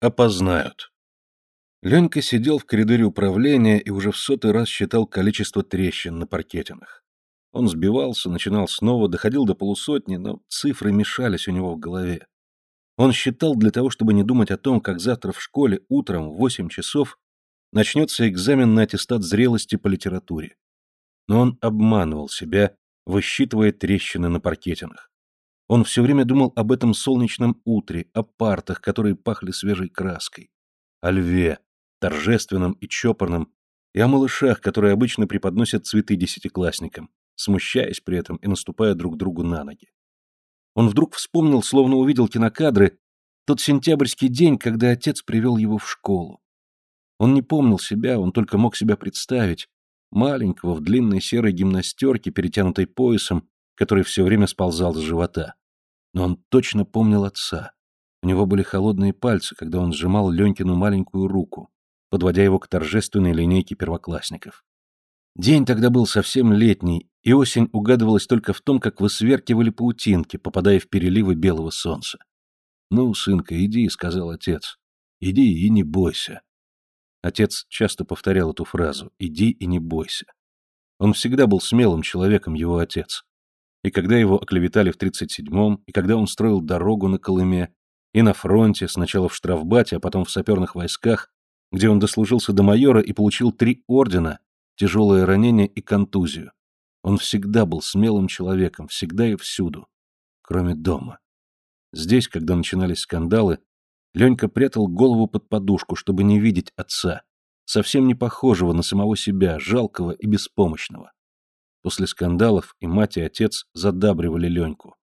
опознают. Ленька сидел в коридоре управления и уже в сотый раз считал количество трещин на паркетинах. Он сбивался, начинал снова, доходил до полусотни, но цифры мешались у него в голове. Он считал для того, чтобы не думать о том, как завтра в школе утром в восемь часов начнется экзамен на аттестат зрелости по литературе. Но он обманывал себя, высчитывая трещины на паркетинах. Он все время думал об этом солнечном утре, о партах, которые пахли свежей краской, о льве, торжественном и чопорном, и о малышах, которые обычно преподносят цветы десятиклассникам, смущаясь при этом и наступая друг другу на ноги. Он вдруг вспомнил, словно увидел кинокадры, тот сентябрьский день, когда отец привел его в школу. Он не помнил себя, он только мог себя представить, маленького в длинной серой гимнастерке, перетянутой поясом, который все время сползал с живота. Но он точно помнил отца. У него были холодные пальцы, когда он сжимал Ленькину маленькую руку, подводя его к торжественной линейке первоклассников. День тогда был совсем летний, и осень угадывалась только в том, как высверкивали паутинки, попадая в переливы белого солнца. «Ну, сынка, иди», — сказал отец. «Иди и не бойся». Отец часто повторял эту фразу «иди и не бойся». Он всегда был смелым человеком, его отец. И когда его оклеветали в 37-м, и когда он строил дорогу на Колыме, и на фронте, сначала в штрафбате, а потом в саперных войсках, где он дослужился до майора и получил три ордена, тяжелое ранение и контузию. Он всегда был смелым человеком, всегда и всюду, кроме дома. Здесь, когда начинались скандалы, Ленька прятал голову под подушку, чтобы не видеть отца, совсем не похожего на самого себя, жалкого и беспомощного. После скандалов и мать, и отец задабривали Леньку.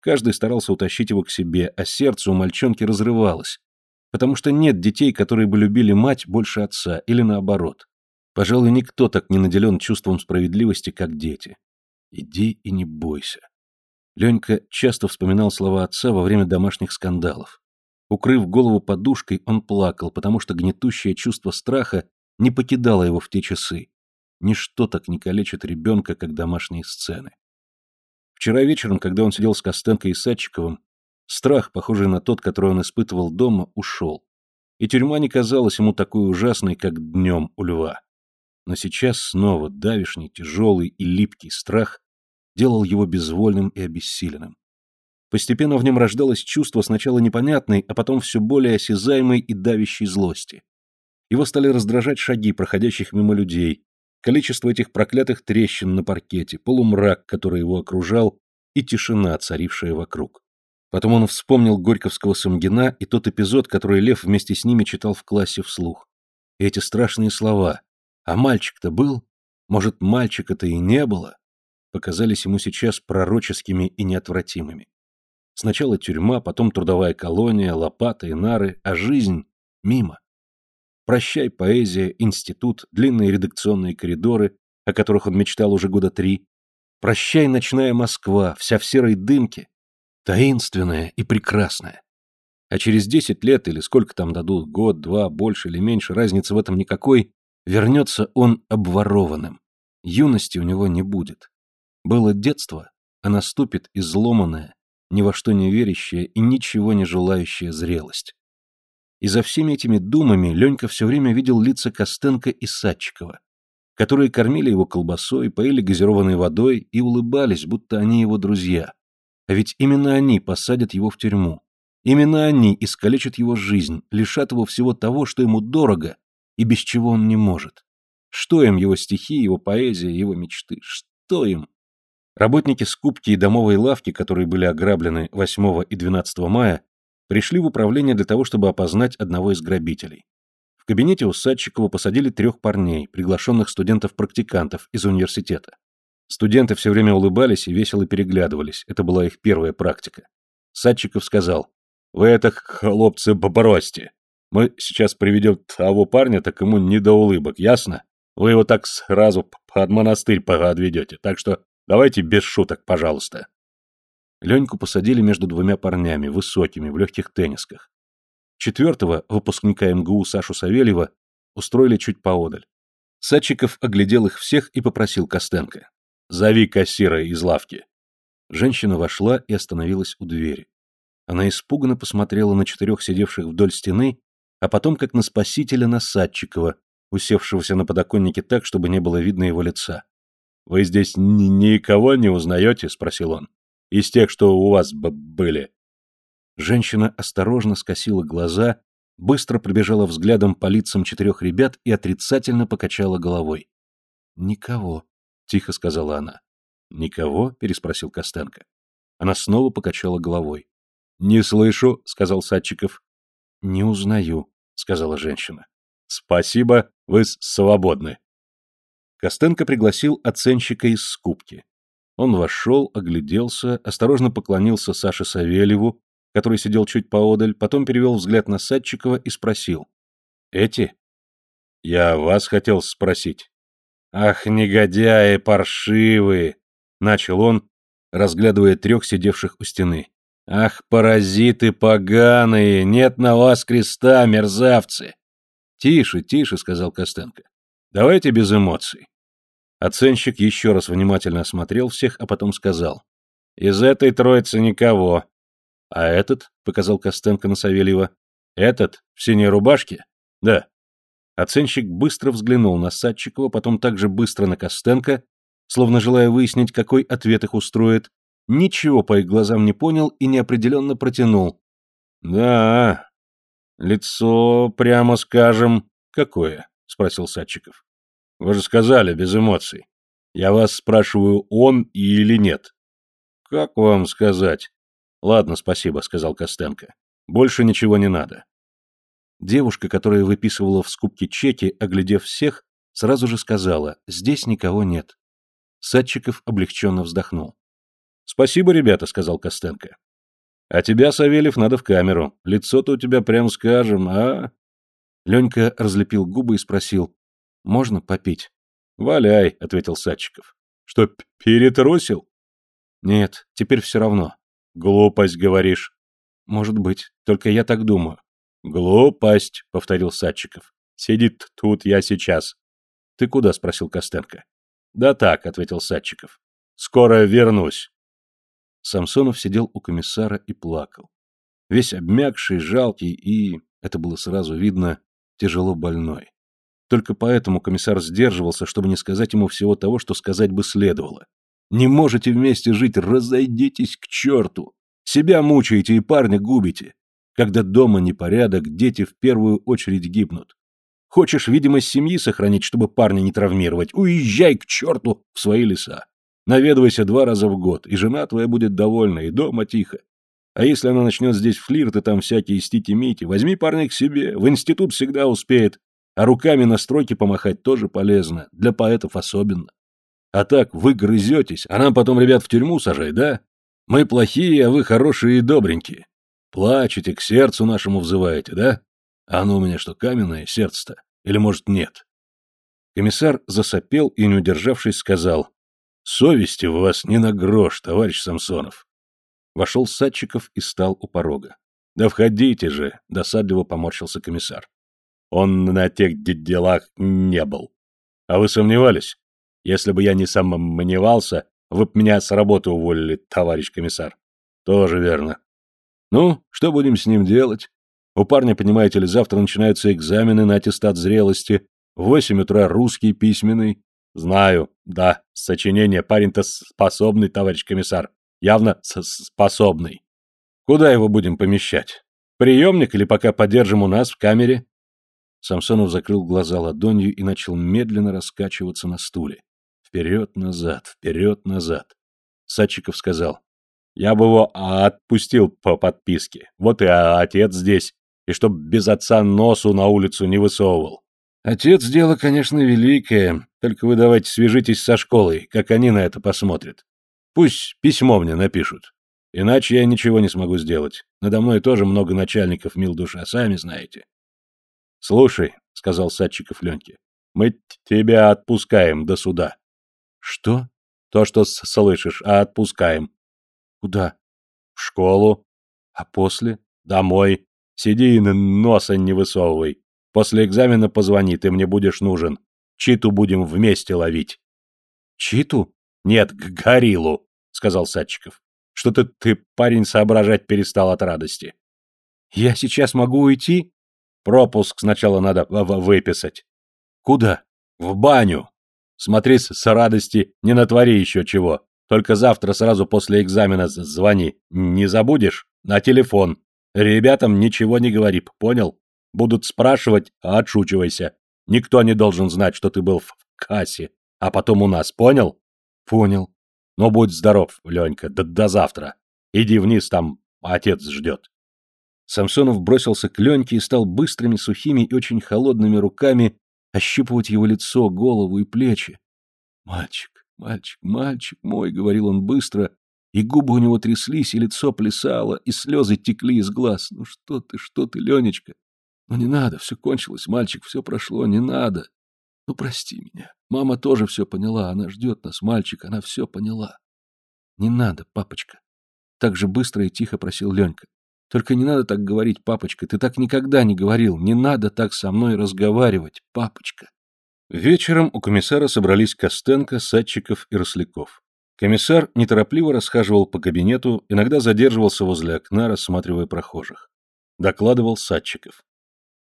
Каждый старался утащить его к себе, а сердце у мальчонки разрывалось, потому что нет детей, которые бы любили мать больше отца, или наоборот. Пожалуй, никто так не наделен чувством справедливости, как дети. Иди и не бойся. Ленька часто вспоминал слова отца во время домашних скандалов. Укрыв голову подушкой, он плакал, потому что гнетущее чувство страха не покидало его в те часы. Ничто так не калечит ребенка, как домашние сцены. Вчера вечером, когда он сидел с Костенко и Садчиковым, страх, похожий на тот, который он испытывал дома, ушел. И тюрьма не казалась ему такой ужасной, как днем у льва. Но сейчас снова давишний, тяжелый и липкий страх делал его безвольным и обессиленным. Постепенно в нем рождалось чувство сначала непонятной, а потом все более осязаемой и давящей злости. Его стали раздражать шаги проходящих мимо людей, количество этих проклятых трещин на паркете, полумрак, который его окружал, и тишина, царившая вокруг. Потом он вспомнил Горьковского Самгина и тот эпизод, который Лев вместе с ними читал в классе вслух. И эти страшные слова а мальчик-то был? Может, мальчика-то и не было? Показались ему сейчас пророческими и неотвратимыми. Сначала тюрьма, потом трудовая колония, лопата и нары, а жизнь мимо. Прощай поэзия, институт, длинные редакционные коридоры, о которых он мечтал уже года три. Прощай ночная Москва, вся в серой дымке, таинственная и прекрасная. А через десять лет или сколько там дадут, год, два, больше или меньше, разницы в этом никакой, Вернется он обворованным. Юности у него не будет. Было детство, а наступит изломанная, ни во что не верящая и ничего не желающая зрелость. И за всеми этими думами Ленька все время видел лица Костенко и Садчикова, которые кормили его колбасой, поили газированной водой и улыбались, будто они его друзья. А ведь именно они посадят его в тюрьму. Именно они искалечат его жизнь, лишат его всего того, что ему дорого, и без чего он не может. Что им его стихи, его поэзия, его мечты? Что им? Работники скупки и домовой лавки, которые были ограблены 8 и 12 мая, пришли в управление для того, чтобы опознать одного из грабителей. В кабинете у Садчикова посадили трех парней, приглашенных студентов-практикантов из университета. Студенты все время улыбались и весело переглядывались, это была их первая практика. Садчиков сказал, «Вы это, хлопцы, поборосьте. Мы сейчас приведем того парня, так ему не до улыбок, ясно? Вы его так сразу под монастырь подведете, так что давайте без шуток, пожалуйста. Леньку посадили между двумя парнями, высокими, в легких теннисках. Четвертого, выпускника МГУ Сашу Савельева, устроили чуть поодаль. Садчиков оглядел их всех и попросил Костенко. «Зови кассира из лавки». Женщина вошла и остановилась у двери. Она испуганно посмотрела на четырех сидевших вдоль стены а потом как на спасителя Насадчикова, усевшегося на подоконнике так, чтобы не было видно его лица. «Вы здесь никого не узнаете?» — спросил он. «Из тех, что у вас были?» Женщина осторожно скосила глаза, быстро пробежала взглядом по лицам четырех ребят и отрицательно покачала головой. «Никого», — тихо сказала она. «Никого?» — переспросил Костенко. Она снова покачала головой. «Не слышу», — сказал Садчиков. «Не узнаю», — сказала женщина. «Спасибо, вы свободны». Костенко пригласил оценщика из скупки. Он вошел, огляделся, осторожно поклонился Саше Савельеву, который сидел чуть поодаль, потом перевел взгляд на Садчикова и спросил. «Эти?» «Я вас хотел спросить». «Ах, негодяи паршивые!» — начал он, разглядывая трех сидевших у стены. «Ах, паразиты поганые! Нет на вас креста, мерзавцы!» «Тише, тише», — сказал Костенко. «Давайте без эмоций». Оценщик еще раз внимательно осмотрел всех, а потом сказал. «Из этой троицы никого». «А этот?» — показал Костенко на Савельева. «Этот? В синей рубашке?» «Да». Оценщик быстро взглянул на Садчикова, потом также быстро на Костенко, словно желая выяснить, какой ответ их устроит, ничего по их глазам не понял и неопределенно протянул. «Да, лицо, прямо скажем, какое?» — спросил Садчиков. «Вы же сказали, без эмоций. Я вас спрашиваю, он или нет?» «Как вам сказать?» «Ладно, спасибо», — сказал Костенко. «Больше ничего не надо». Девушка, которая выписывала в скупке чеки, оглядев всех, сразу же сказала, здесь никого нет. Садчиков облегченно вздохнул. «Спасибо, ребята», — сказал Костенко. «А тебя, Савельев, надо в камеру. Лицо-то у тебя, прям скажем, а...» Ленька разлепил губы и спросил. «Можно попить?» «Валяй», — ответил Садчиков. «Что, перетрусил?» «Нет, теперь все равно». «Глупость, говоришь». «Может быть, только я так думаю». «Глупость», — повторил Садчиков. «Сидит тут я сейчас». «Ты куда?» — спросил Костенко. «Да так», — ответил Садчиков. «Скоро вернусь». Самсонов сидел у комиссара и плакал. Весь обмякший, жалкий и, это было сразу видно, тяжело больной. Только поэтому комиссар сдерживался, чтобы не сказать ему всего того, что сказать бы следовало. «Не можете вместе жить, разойдитесь к черту! Себя мучаете и парня губите. Когда дома непорядок, дети в первую очередь гибнут. Хочешь видимость семьи сохранить, чтобы парня не травмировать? Уезжай к черту в свои леса. Наведывайся два раза в год, и жена твоя будет довольна, и дома тихо. А если она начнет здесь флирты, там всякие стити-мити, возьми парня к себе, в институт всегда успеет. А руками на стройке помахать тоже полезно, для поэтов особенно. А так, вы грызетесь, а нам потом ребят в тюрьму сажать, да? Мы плохие, а вы хорошие и добренькие. Плачете, к сердцу нашему взываете, да? А оно у меня что, каменное сердце-то? Или, может, нет? Комиссар засопел и, не удержавшись, сказал, «Совести у вас не на грош, товарищ Самсонов». Вошел Садчиков и стал у порога. «Да входите же!» — досадливо поморщился комиссар. «Он на тех делах не был. А вы сомневались? Если бы я не сомневался, вы б меня с работы уволили, товарищ комиссар». «Тоже верно. Ну, что будем с ним делать? У парня, понимаете ли, завтра начинаются экзамены на аттестат зрелости. В восемь утра русский письменный. Знаю, да, сочинение парень-то способный, товарищ комиссар. Явно способный. Куда его будем помещать? Приемник или пока подержим у нас в камере? Самсонов закрыл глаза ладонью и начал медленно раскачиваться на стуле. Вперед-назад, вперед-назад. Садчиков сказал. Я бы его отпустил по подписке. Вот и отец здесь и чтоб без отца носу на улицу не высовывал. Отец дело, конечно, великое, только вы давайте свяжитесь со школой, как они на это посмотрят. Пусть письмо мне напишут. Иначе я ничего не смогу сделать. Надо мной тоже много начальников, мил душа, сами знаете. Слушай, — сказал Садчиков Леньке, — мы тебя отпускаем до суда. Что? То, что слышишь, а отпускаем. Куда? В школу. А после? Домой. Сиди и носа не высовывай. После экзамена позвони, ты мне будешь нужен. Читу будем вместе ловить. Читу? Нет, гориллу, сказал Садчиков. Что-то ты, парень, соображать перестал от радости. Я сейчас могу уйти? Пропуск сначала надо выписать. Куда? В баню. Смотри с радости, не натвори еще чего. Только завтра сразу после экзамена звони. Не забудешь? На телефон. Ребятам ничего не говори, понял? Будут спрашивать, а отшучивайся. Никто не должен знать, что ты был в кассе, а потом у нас, понял? Понял. Но будь здоров, Ленька, до, до завтра. Иди вниз, там отец ждет. Самсонов бросился к Леньке и стал быстрыми, сухими и очень холодными руками ощупывать его лицо, голову и плечи. «Мальчик, мальчик, мальчик мой», — говорил он быстро, и губы у него тряслись, и лицо плясало, и слезы текли из глаз. «Ну что ты, что ты, Ленечка? Ну не надо, все кончилось, мальчик, все прошло, не надо. Ну прости меня. Мама тоже все поняла, она ждет нас, мальчик, она все поняла. Не надо, папочка. Так же быстро и тихо просил Ленька. Только не надо так говорить, папочка, ты так никогда не говорил. Не надо так со мной разговаривать, папочка. Вечером у комиссара собрались Костенко, Садчиков и Росляков. Комиссар неторопливо расхаживал по кабинету, иногда задерживался возле окна, рассматривая прохожих. Докладывал Садчиков.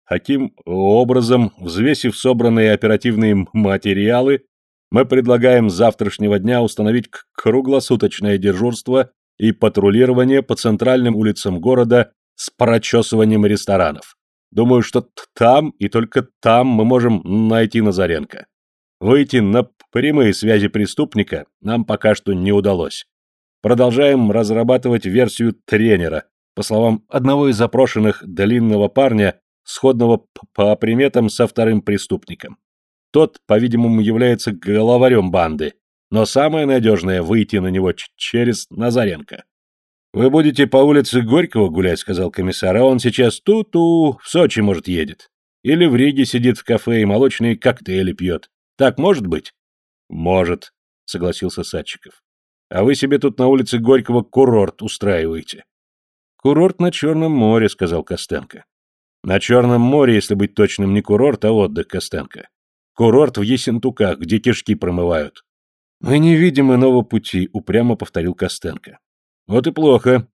Таким образом, взвесив собранные оперативные материалы, мы предлагаем с завтрашнего дня установить круглосуточное дежурство и патрулирование по центральным улицам города с прочесыванием ресторанов. Думаю, что там и только там мы можем найти Назаренко. Выйти на прямые связи преступника нам пока что не удалось. Продолжаем разрабатывать версию тренера. По словам одного из запрошенных длинного парня, сходного по приметам со вторым преступником. Тот, по-видимому, является главарем банды, но самое надежное — выйти на него через Назаренко. «Вы будете по улице Горького гулять», — сказал комиссар, — «а он сейчас ту-ту, в Сочи, может, едет. Или в Риге сидит в кафе и молочные коктейли пьет. Так может быть?» «Может», — согласился Садчиков. «А вы себе тут на улице Горького курорт устраиваете». «Курорт на Черном море», — сказал Костенко. На Черном море, если быть точным, не курорт, а отдых, Костенко. Курорт в Ессентуках, где кишки промывают. Мы не видим иного пути, упрямо повторил Костенко. Вот и плохо.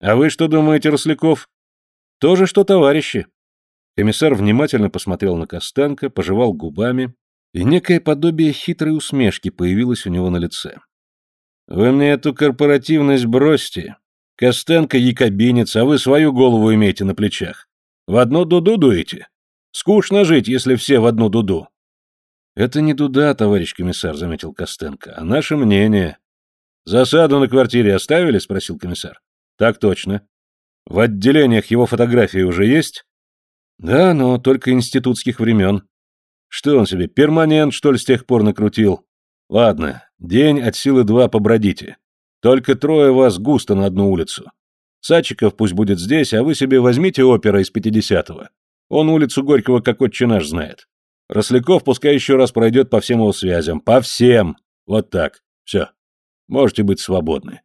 А вы что думаете, Росляков? Тоже что товарищи. Комиссар внимательно посмотрел на Костенко, пожевал губами, и некое подобие хитрой усмешки появилось у него на лице. «Вы мне эту корпоративность бросьте. Костенко якобинец, а вы свою голову имеете на плечах. В одну дуду дуете? Скучно жить, если все в одну дуду. Это не дуда, товарищ комиссар, заметил Костенко, а наше мнение. Засаду на квартире оставили? спросил комиссар. Так точно. В отделениях его фотографии уже есть? Да, но только институтских времен. Что он себе, перманент, что ли, с тех пор накрутил? Ладно, день от силы два побродите. Только трое вас густо на одну улицу. Садчиков пусть будет здесь, а вы себе возьмите опера из пятидесятого. Он улицу Горького как отче наш знает. Росляков пускай еще раз пройдет по всем его связям. По всем! Вот так. Все. Можете быть свободны.